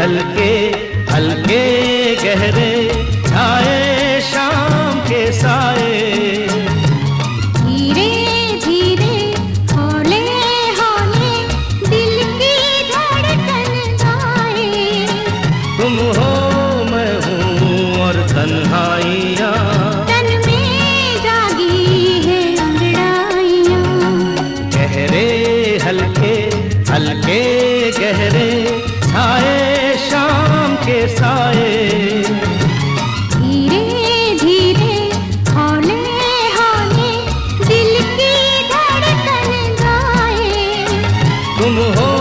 हल्के हल्के गहरे साए। धीरे धीरे हौले हौले दिल की धड़कन गाए। तुम हो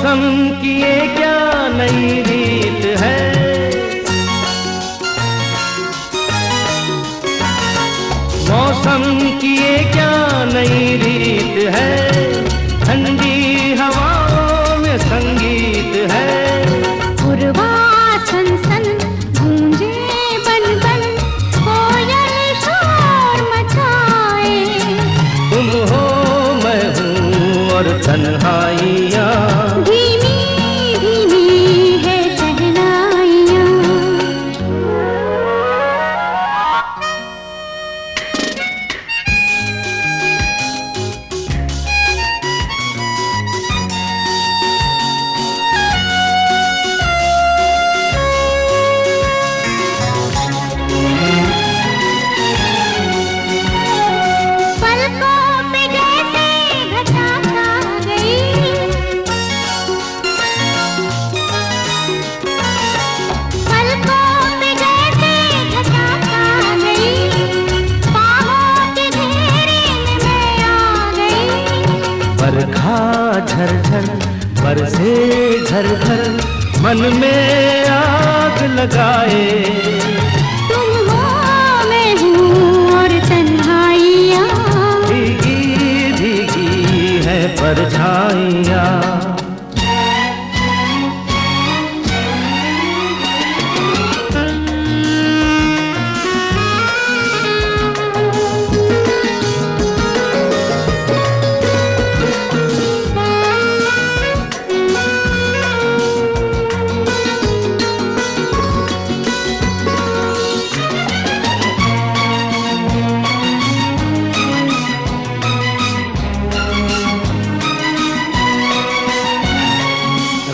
मौसम की ये क्या नई रीत है? मौसम की ये क्या नई रीत है? ठंडी हवाओं में संगीत है। पुरवा सन सन गूंजे बन बन कोयल शोर मचाए। तुम हो मैं हूँ और तन्हाइयाँ झरझर बरसे झरझर मन में आग लगाए।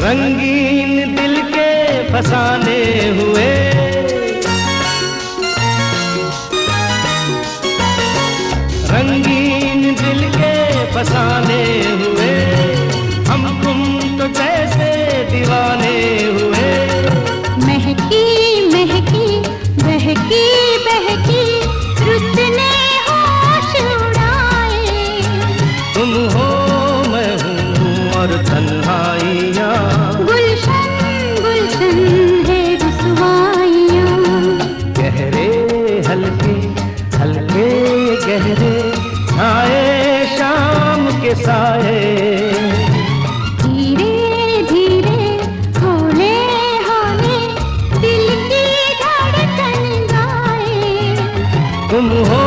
रंगीन दिल के फसाने हुए। रंगीन दिल के फसाने हुए। हम तुम तो जैसे दीवाने हुए। महकी महकी बहकी बहकी रुत ने होश उड़ाए। तुम हो मैं हूँ और तन्हाइयाँ तुम हो